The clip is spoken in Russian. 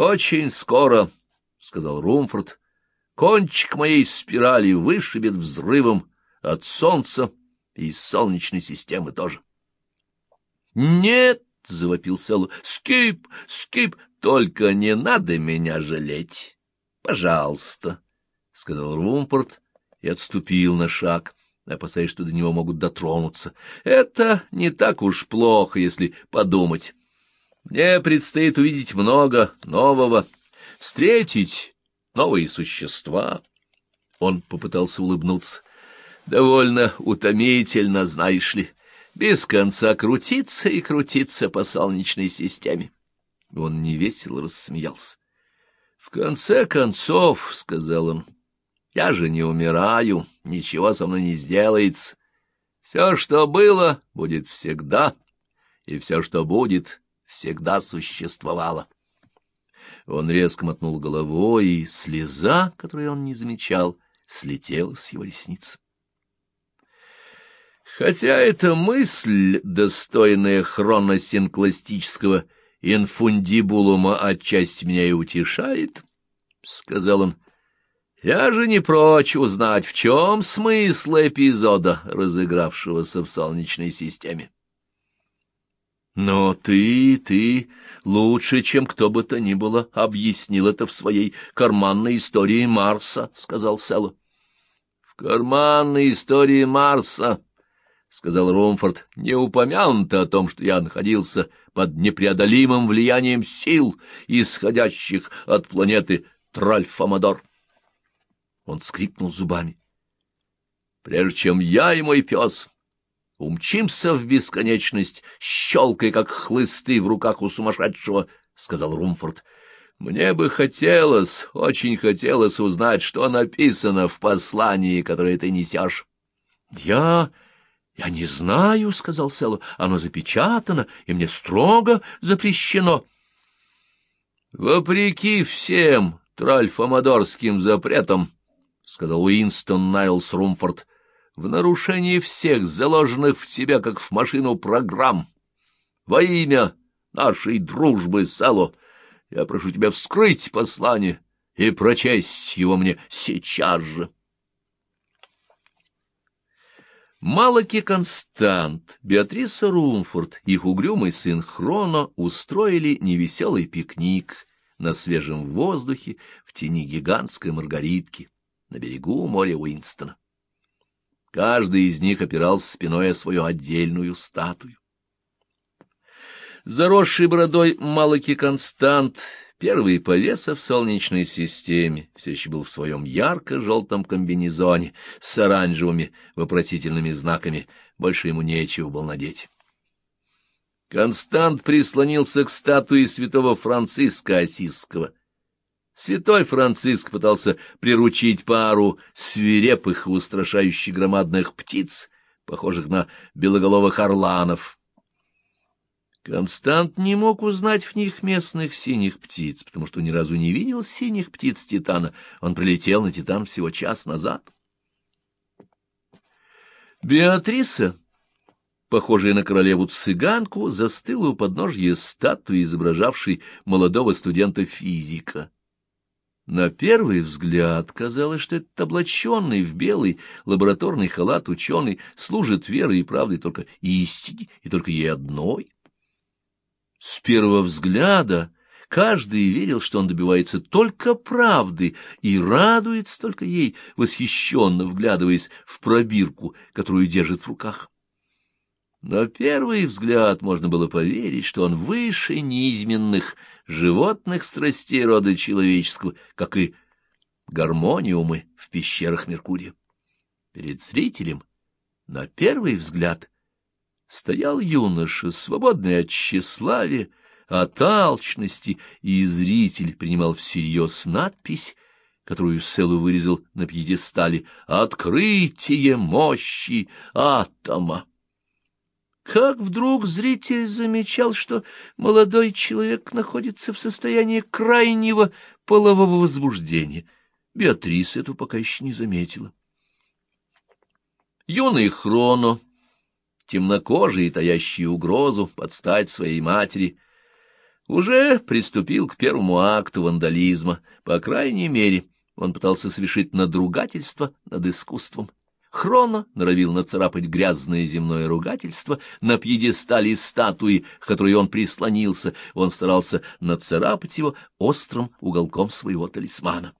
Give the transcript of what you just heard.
Очень скоро, — сказал Румфорд, — кончик моей спирали вышибет взрывом от солнца и солнечной системы тоже. — Нет, — завопил Селу, — скип, скип, только не надо меня жалеть. Пожалуйста, — сказал Румпорт и отступил на шаг, опасаясь, что до него могут дотронуться. Это не так уж плохо, если подумать. Мне предстоит увидеть много нового, встретить новые существа. Он попытался улыбнуться. Довольно утомительно, знаешь ли, без конца крутиться и крутиться по солнечной системе. Он невесело рассмеялся. — В конце концов, — сказал он, — я же не умираю, ничего со мной не сделается. Все, что было, будет всегда, и все, что будет, всегда существовало. Он резко мотнул головой, и слеза, которую он не замечал, слетела с его ресниц. Хотя эта мысль, достойная хроносинкластического инфундибулума, отчасти меня и утешает, — сказал он, — я же не прочь узнать, в чем смысл эпизода, разыгравшегося в Солнечной системе. Но ты, ты лучше, чем кто бы то ни было, объяснил это в своей карманной истории Марса, — сказал Селло. — В карманной истории Марса, — сказал Ромфорд, — не упомянуто о том, что я находился под непреодолимым влиянием сил, исходящих от планеты Тральфамадор. Он скрипнул зубами. — Прежде чем я и мой пес умчимся в бесконечность, щелкая, как хлысты в руках у сумасшедшего, — сказал Румфорд. — Мне бы хотелось, очень хотелось узнать, что написано в послании, которое ты несешь. — Я... я не знаю, — сказал Селло. — Оно запечатано, и мне строго запрещено. — Вопреки всем тральфомодорским запретам, — сказал Уинстон Найлс Румфорд, — в нарушении всех заложенных в тебя, как в машину, программ. Во имя нашей дружбы, Сало, я прошу тебя вскрыть послание и прочесть его мне сейчас же. Малаки Констант, Беатриса Румфорд, их угрюмый сын Хроно устроили невеселый пикник на свежем воздухе в тени гигантской маргаритки на берегу моря Уинстона. Каждый из них опирался спиной о свою отдельную статую. Заросший бородой Малаки Констант, первый по весу в Солнечной системе, все еще был в своем ярко-желтом комбинезоне с оранжевыми вопросительными знаками, больше ему нечего было надеть. Констант прислонился к статуе святого Франциска Осисского — Святой Франциск пытался приручить пару свирепых и устрашающих громадных птиц, похожих на белоголовых орланов. Констант не мог узнать в них местных синих птиц, потому что ни разу не видел синих птиц Титана. Он прилетел на Титан всего час назад. Беатриса, похожая на королеву-цыганку, застыла у подножья статуи, изображавшей молодого студента-физика. На первый взгляд казалось, что этот облаченный в белый лабораторный халат ученый служит верой и правдой только истине, и только ей одной. С первого взгляда каждый верил, что он добивается только правды и радуется только ей, восхищенно вглядываясь в пробирку, которую держит в руках. На первый взгляд можно было поверить, что он выше низменных животных страстей рода человеческого, как и гармониумы в пещерах Меркурия. Перед зрителем, на первый взгляд, стоял юноша, свободный от тщеславия, от алчности, и зритель принимал всерьез надпись, которую Селу вырезал на пьедестале «Открытие мощи атома». Как вдруг зритель замечал, что молодой человек находится в состоянии крайнего полового возбуждения. Беатриса этого пока еще не заметила. Юный Хроно, темнокожий и таящий угрозу подстать своей матери, уже приступил к первому акту вандализма, по крайней мере, он пытался совершить надругательство над искусством. Хроно норовил нацарапать грязное земное ругательство на пьедестале статуи, к которой он прислонился. Он старался нацарапать его острым уголком своего талисмана.